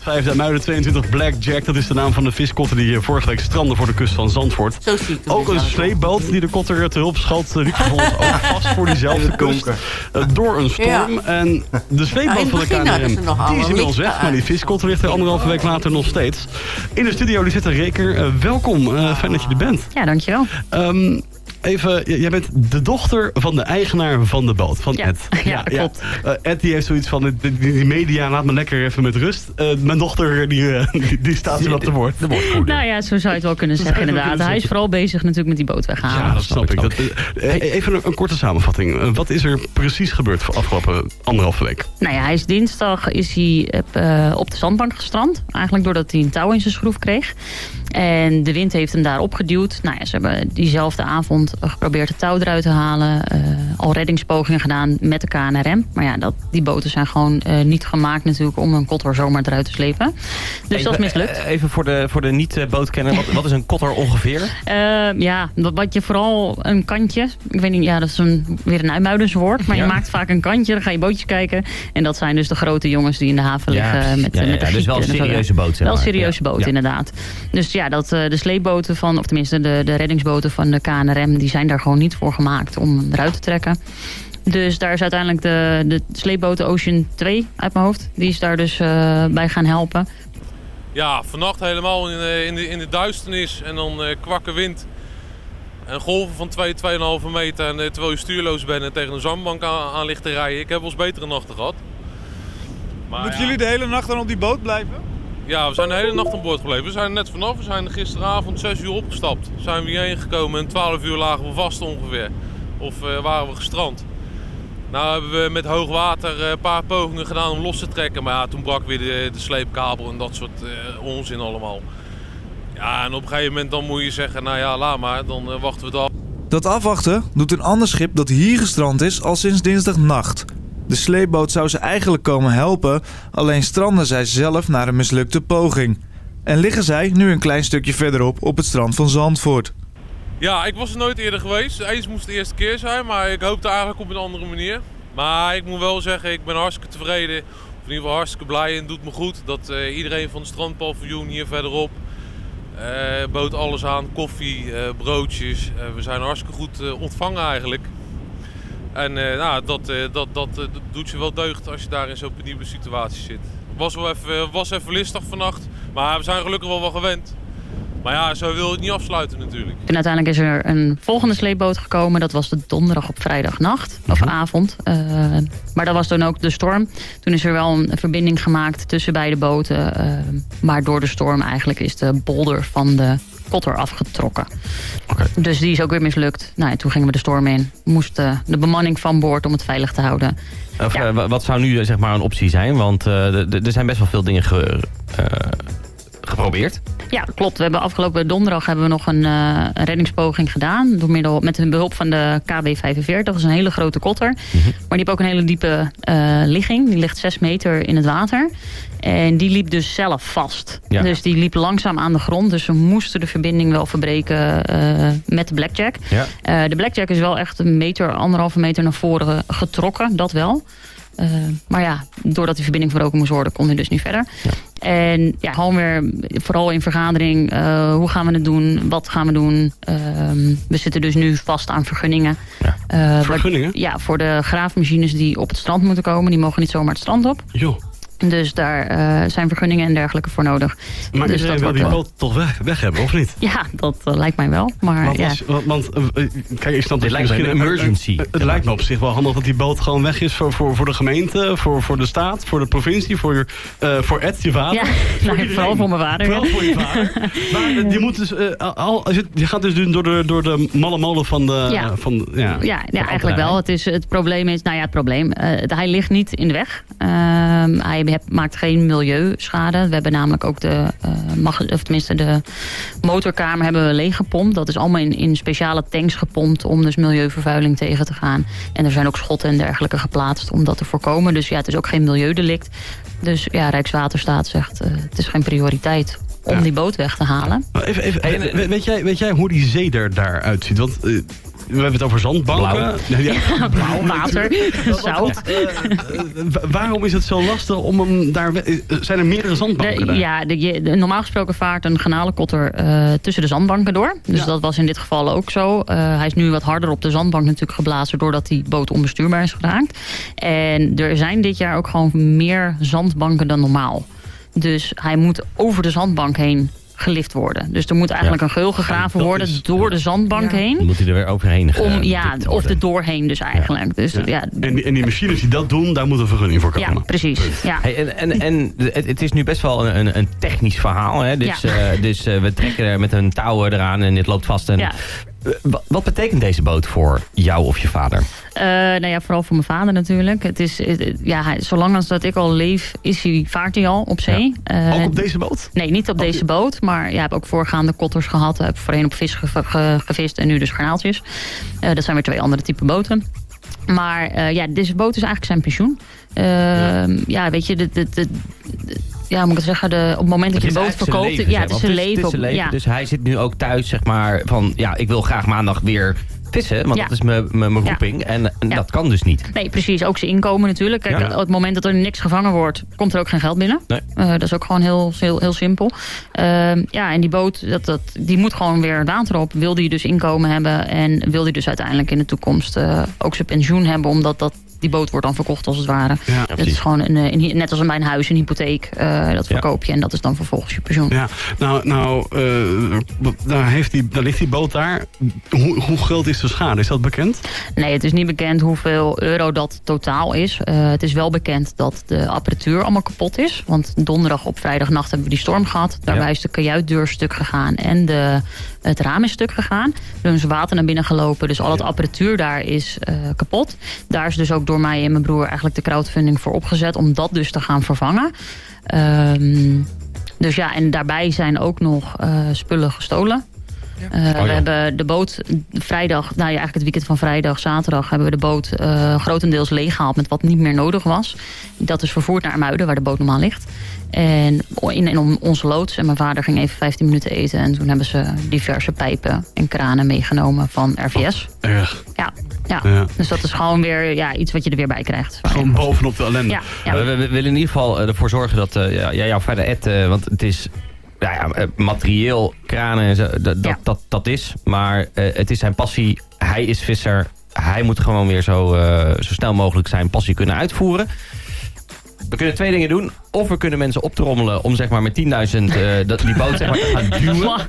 Vijf Muiden 22 Blackjack, dat is de naam van de viskotter die eh, vorige week strandde voor de kust van Zandvoort. Zo Ook een dus sleepboot die de kotter te hulp schoot, eh, liep vervolgens ook vast voor diezelfde kust. eh, door een storm. Ja. En de sleepboot Ja, van de KNRM, die is inmiddels weg. Maar die viskotter ligt er anderhalve week later nog steeds. In de studio die zit een reker. Eh, welkom, Eh, fijn dat je er bent. Ja, dankjewel. Ehm, even, jij bent de dochter van de eigenaar van de boot, van Ja. Ed. Ja, klopt. Eh, Ed die heeft zoiets van, die, media, laat me lekker even met rust. Eh, mijn dochter, die, eh, die, die staat hier op de woord. De Nou ja, zo zou je het wel kunnen zeggen inderdaad. kunnen Hij is vooral bezig natuurlijk met die boot weghalen. Ja, dat snap ik. Dat, even een, een korte samenvatting. Wat is er precies gebeurd voor afgelopen anderhalve week? Nou ja, hij is dinsdag is hij, eh, op de zandbank gestrand. Eigenlijk doordat hij een touw in zijn schroef kreeg. En de wind heeft hem daar opgeduwd. Nou ja, ze hebben diezelfde avond geprobeerd het touw eruit te halen. eh, al reddingspogingen gedaan met de KNRM. Maar ja, dat, die boten zijn gewoon eh, niet gemaakt natuurlijk om een kotter zomaar eruit te slepen. Dus dat is mislukt. eh, Even voor de, voor de niet-bootkenner, wat, wat is een kotter ongeveer? Eh, ja, wat wat je vooral een kantje. Ik weet niet, ja, dat is een, weer een Uitmuidens woord. Maar Ja. je maakt vaak een kantje, dan ga je bootjes kijken. En dat zijn dus de grote jongens die in de haven Ja, liggen. Met, Ja, ja, met de ja, dus wel een serieuze boot, zeg Wel serieuze boot, inderdaad. Dus ja, dat, eh, de sleepboten van, of tenminste de, de reddingsboten van de KNRM... die zijn daar gewoon niet voor gemaakt om eruit te trekken. Dus daar is uiteindelijk de, de sleepboot Ocean 2 uit mijn hoofd. Die is daar dus eh, bij gaan helpen. Ja, vannacht helemaal in, eh, in, de, in de duisternis en dan eh kwakke wind. En golven van 2, 2,5 meter. En, terwijl je stuurloos bent en tegen een zandbank aan, aan ligt te rijden. Ik heb wel eens betere nachten gehad. Maar Moeten ja. jullie de hele nacht dan op die boot blijven? Ja, we zijn de hele nacht aan boord gebleven. We zijn er net vanaf. We zijn gisteravond 6 uur opgestapt. Zijn we hierheen gekomen en 12 uur lagen we vast ongeveer. Of eh, waren we gestrand. Nou hebben we met hoog water eh, een paar pogingen gedaan om los te trekken. Maar toen brak weer de, sleepkabel en dat soort eh, onzin allemaal. Ja, en op een gegeven moment dan moet je zeggen, nou ja, laat maar. Dan wachten we het af. Dat afwachten doet een ander schip dat hier gestrand is al sinds dinsdagnacht. De sleepboot zou ze eigenlijk komen helpen, alleen stranden zij zelf na een mislukte poging. En liggen zij nu een klein stukje verderop op het strand van Zandvoort. Ja, ik was er nooit eerder geweest. Eens moest de eerste keer zijn, maar ik hoopte eigenlijk op een andere manier. Maar ik moet wel zeggen, ik ben hartstikke tevreden. Of in ieder geval hartstikke blij en doet me goed dat eh, iedereen van het strandpaviljoen hier verderop eh, bood alles aan. Koffie, eh, broodjes. We zijn hartstikke goed ontvangen eigenlijk. En eh, nou, dat, eh, dat, dat, eh, dat doet je wel deugd als je daar in zo'n penibele situatie zit. Was wel even, was even listig vannacht, maar we zijn gelukkig wel wel gewend. Maar ja, zo wil het niet afsluiten natuurlijk. En uiteindelijk is er een volgende sleepboot gekomen. Dat was de donderdag op vrijdagnacht. Of avond. Eh, maar dat was dan ook de storm. Toen is er wel een verbinding gemaakt tussen beide boten. maar door de storm eigenlijk is de bolder van de kotter afgetrokken. Dus die is ook weer mislukt. Nou, ja, toen gingen we de storm in. Moest eh, de bemanning van boord om het veilig te houden. Of, eh, wa- wat zou nu eh, zeg maar een optie zijn? Want er zijn best wel veel dingen ge- geprobeerd. Ja, klopt. We hebben afgelopen donderdag hebben we nog een, eh, een reddingspoging gedaan. Door middel, met behulp van de KB45. Dat is een hele grote kotter. Mhm. Maar die heeft ook een hele diepe eh, ligging. Die ligt 6 meter in het water. En die liep dus zelf vast. Ja. Dus die liep langzaam aan de grond. Dus we moesten de verbinding wel verbreken eh, met de blackjack. Ja. De blackjack is wel echt een meter, anderhalve meter naar voren getrokken. Dat wel. Eh, maar ja, doordat die verbinding verbroken moest worden, kon hij dus niet verder. En ja, gewoon weer, vooral in vergadering, eh, hoe gaan we het doen? Wat gaan we doen? Ehm, we zitten dus nu vast aan vergunningen. Eh, waar- Vergunningen? ja, voor de graafmachines die op het strand moeten komen. Die mogen niet zomaar het strand op. Joh. Dus daar eh, zijn vergunningen en dergelijke voor nodig. Maar dus iedereen wil die wel- boot toch weg, weg hebben, of niet? Ja, dat eh, lijkt mij wel. Maar Want, ja. als- want, want, eh, kijk, ik snap dat lijkt misschien een emergency. Het, het lijkt me op zich wel handig dat die boot gewoon weg is voor, voor, voor de gemeente, voor, voor de staat, voor de provincie, voor, eh voor Ed, je vader. Ja, voor nou, vooral voor mijn vader. Vooral voor je vader. maar je, moet dus, al, als je, gaat dus door de, door de malle molen van de... Ja. Van, ja, Ja, ja eigenlijk wel. Het, is, het probleem is, nou ja, het probleem. eh, het- hij ligt niet in de weg. Ehm, hij maakt geen milieuschade. We hebben namelijk ook de, eh, mag, of tenminste de motorkamer hebben we leeggepompt. Dat is allemaal in, in speciale tanks gepompt om dus milieuvervuiling tegen te gaan. En er zijn ook schotten en dergelijke geplaatst om dat te voorkomen. Dus ja, het is ook geen milieudelict. Dus ja, Rijkswaterstaat zegt, eh, het is geen prioriteit om die boot weg te halen. Maar Even, even, we- weet, jij, weet jij hoe die zee er daaruit ziet? Want eh, we hebben het over zandbanken. Blauw. Ja, Blauw water, zout. Eh, wa- waarom is het zo lastig om hem daar... eh, Zijn er meerdere zandbanken De- ja, de, normaal gesproken vaart een garnalenkotter eh, tussen de zandbanken door. Dus dat was in dit geval ook zo. Hij is nu wat harder op de zandbank natuurlijk geblazen... doordat die boot onbestuurbaar is geraakt. En er zijn dit jaar ook gewoon meer zandbanken dan normaal. Dus hij moet over de zandbank heen gelift worden. Dus er moet eigenlijk Ja. een geul gegraven worden is- door de zandbank Dan heen. moet hij er weer overheen Om, gaan. ja, of er doorheen dus eigenlijk. Dus ja, En, die, en die machines die dat doen, daar moet een vergunning voor komen. ja precies. Ja. Hey, en en, en het, het is nu best wel een, een, een technisch verhaal. Hè? Dus, Ja. eh, dus eh, we trekken er met een touw eraan en dit loopt vast. En, wat betekent deze boot voor jou of je vader? Eh, nou ja, vooral voor mijn vader natuurlijk. Het is, het- ja, zolang als dat ik al leef, is hij, vaart hij al op zee. Eh, Ook op deze boot? Nee, niet op deze boot. Maar ja, heb ook voorgaande kotters gehad. Heb voorheen op vis ge- ge- gevist en nu dus garnaaltjes. Eh, dat zijn weer twee andere type boten. Maar eh, ja, deze boot is eigenlijk zijn pensioen. Eh, ja. weet je, de, de- de- ja, moet ik het zeggen, de, op het moment dat je Het de is boot verkoopt, leven, ja, het is zijn leven. het is leven. ja. Dus hij zit nu ook thuis, zeg maar, van ja, ik wil graag maandag weer vissen. Want Ja. dat is mijn Ja. roeping. En, en Ja. dat kan dus niet. Nee, precies. Ook zijn inkomen natuurlijk. Kijk. Op het moment dat er niks gevangen wordt, komt er ook geen geld binnen. Nee. Eh, dat is ook gewoon heel, heel, heel simpel. Ehm, ja, en die boot, dat, dat, die moet gewoon weer water op. Wil die dus inkomen hebben en wil die dus uiteindelijk in de toekomst eh, ook zijn pensioen hebben, omdat dat die boot wordt dan verkocht als het ware. Ja, dat is gewoon een, eh, een- net als in mijn huis een hypotheek. eh, dat verkoop je en dat is dan vervolgens je pensioen. Ja, nou, nou eh, daar, heeft die, daar ligt die boot daar. Hoe, hoe groot is de schade? Is dat bekend? Nee, het is niet bekend hoeveel euro dat totaal is. Het is wel bekend dat de apparatuur allemaal kapot is. Want donderdag op vrijdagnacht hebben we die storm gehad. Daarbij Ja. is de kajuitdeur stuk gegaan en de, het raam is stuk gegaan. Er is water naar binnen gelopen. Dus al het apparatuur daar is eh, kapot. Daar is dus ook door mij en mijn broer eigenlijk de crowdfunding voor opgezet. Om dat dus te gaan vervangen. Ehm, dus ja, en daarbij zijn ook nog eh, spullen gestolen. Eh, Oh, ja. We hebben de boot vrijdag, nou ja, eigenlijk het weekend van vrijdag, zaterdag... hebben we de boot eh, grotendeels leeggehaald met wat niet meer nodig was. Dat is vervoerd naar Muiden, waar de boot normaal ligt. En in, in on- onze loods. En mijn vader ging even 15 minuten eten. En toen hebben ze diverse pijpen en kranen meegenomen van RVS. Erg. Ja, ja. Ja. dus dat is gewoon weer ja, iets wat je er weer bij krijgt. Gewoon bovenop de ellende. Ja, ja. We, we- we willen in ieder geval eh, ervoor zorgen dat eh, ja, jij jouw vader Ed, eh, want het is ja, ja, materieel, kranen en zo, dat, dat, dat, dat is. Maar eh, het is zijn passie. Hij is visser. Hij moet gewoon weer zo, eh, zo snel mogelijk zijn passie kunnen uitvoeren. We kunnen twee dingen doen. Of we kunnen mensen optrommelen om zeg maar met 10.000 eh, die boot zeg maar, te gaan duwen.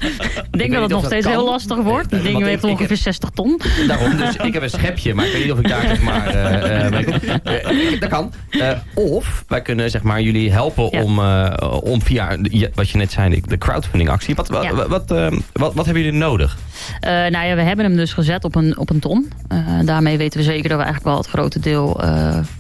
Ik denk dat het nog steeds heel lastig wordt. Het ding want weegt ik- ik ongeveer 60 ton. Daarom, dus ik heb een schepje, maar ik weet niet of ik daar zeg maar... eh, eh, dat kan. Of wij kunnen zeg maar jullie helpen om, om via, wat je net zei, de crowdfunding actie. Wat, wat, Ja. wat, wat, wat hebben jullie nodig? Nou ja, we hebben hem dus gezet op een, op een ton. Daarmee weten we zeker dat we eigenlijk wel het grote deel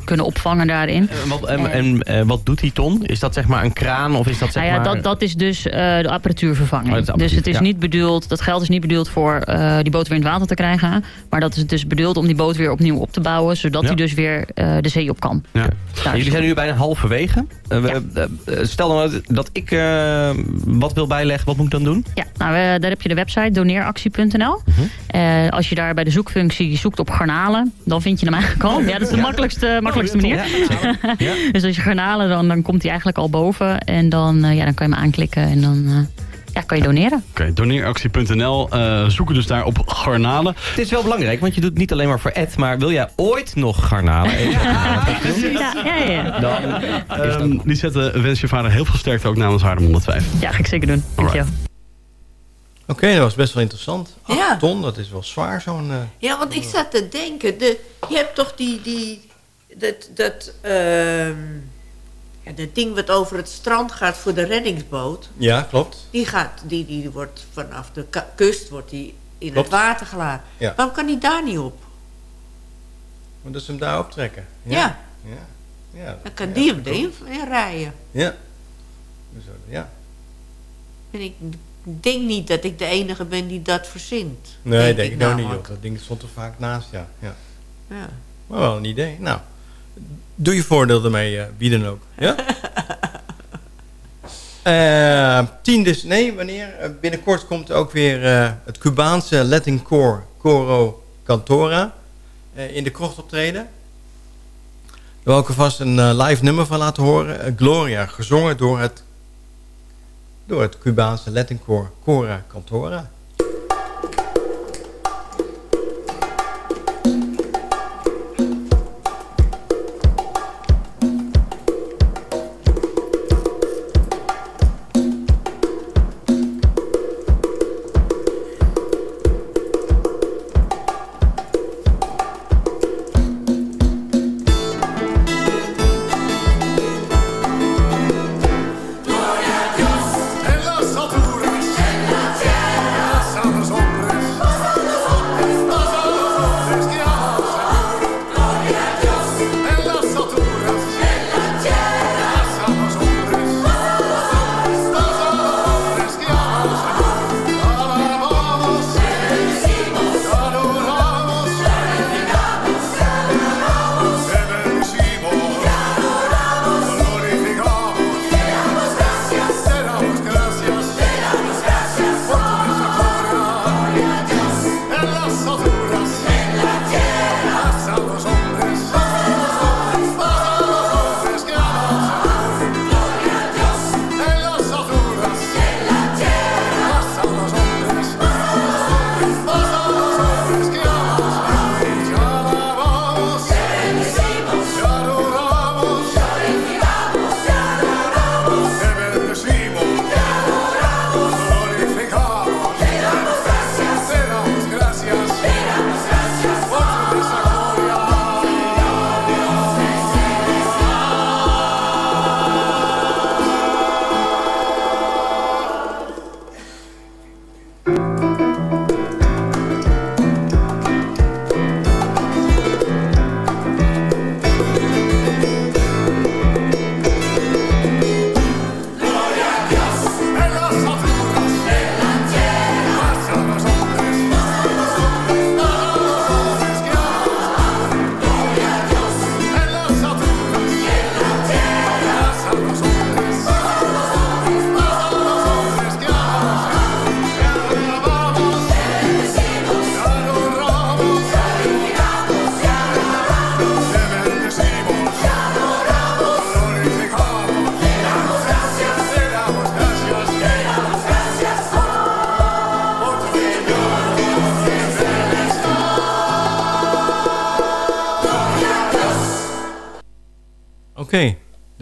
kunnen opvangen daarin. En wat, en, en, wat doet die ton? Is dat zeg maar een kraan of is dat zeg nou ja, maar... dat, dat is dus eh, de apparatuurvervanging. Oh, dus het is niet bedoeld, dat geld is niet bedoeld voor eh, die boot weer in het water te krijgen. Maar dat is dus bedoeld om die boot weer opnieuw op te bouwen. Zodat Ja. hij dus weer eh, de zee op kan. Ja. Jullie zijn nu bijna halverwege. We- stel nou dat ik eh, wat wil bijleggen, wat moet ik dan doen? Ja, nou, daar heb je de website doneeractie.nl. Mhm. Eh, als je daar bij de zoekfunctie zoekt op garnalen, dan vind je hem eigenlijk al. Ja, dat is de Ja. makkelijkste, makkelijkste Oh, manier. ja, Ja. dus als je garnalen, dan, dan komt hij eigenlijk al boven. En dan, eh, ja, dan kan je hem aanklikken en dan eh, ja, kan je doneren. Oké, doneeractie.nl. eh zoeken dus daar op garnalen. Het is wel belangrijk, want je doet het niet alleen maar voor Ed, maar wil jij ooit nog garnalen eten? Ja, ja, ja. Dan Ehm Lisette, wens je vader heel veel sterkte ook namens Haarlem 105. Ja, ga ik zeker doen. Dankjewel. Oké, dat was best wel interessant. Acht Ja. ton, dat is wel zwaar zo'n... eh, Ja, want ik zat te denken, de, je hebt toch die, die dat, dat, ehm, ja, dat ding wat over het strand gaat voor de reddingsboot. Ja, klopt. Die, gaat, die, die wordt vanaf de kust wordt die in Klopt. het water gelaten. Ja. Waarom kan die daar niet op? Maar dat ze hem daar optrekken. Ja. Ja. ja. Dan kan die hem erin in rijden. Ja. Dus, eh, ja. En ik denk niet dat ik de enige ben die dat verzint. Nee, denk ik nou niet. Joh. Dat ding stond er vaak naast, ja. ja. Ja. Maar wel een idee. Nou, doe je voordeel ermee, eh, wie dan ook. Ja? Eh 10 dus, nee, wanneer? Eh, binnenkort komt ook weer eh, het Cubaanse Latin Core, Coro Cantora eh, in de krocht optreden. Daar wil ik er vast een eh, live nummer van laten horen. Eh, Gloria, gezongen door het, door het Cubaanse Latinkoor Cora Cantora.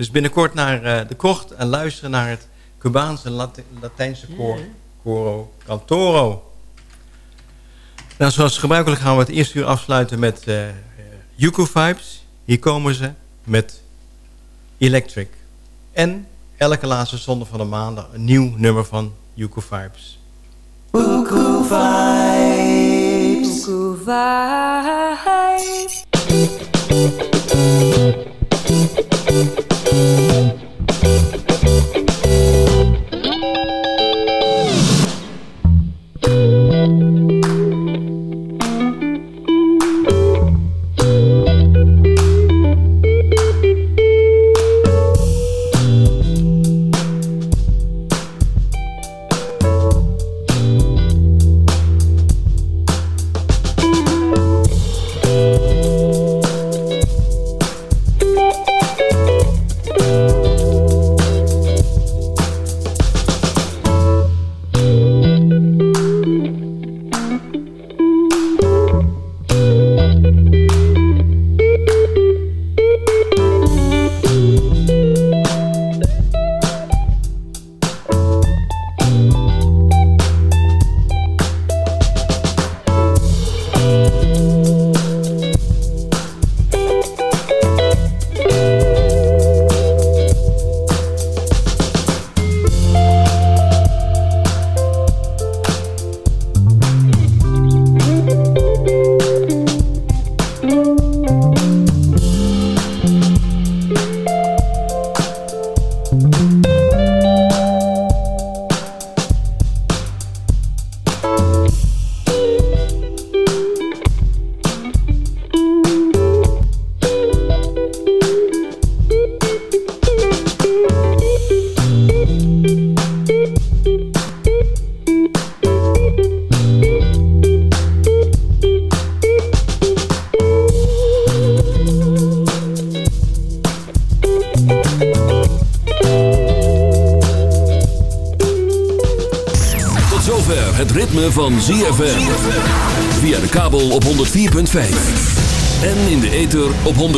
Dus binnenkort naar eh, de krocht en luisteren naar het Cubaanse Lati- Latijnse koor Coro Cantoro. Nou, zoals gebruikelijk gaan we het eerste uur afsluiten met eh Yuko Vibes. Hier komen ze met Electric. En elke laatste zondag van de maandag een nieuw nummer van Yuko Vibes. Buku vibes.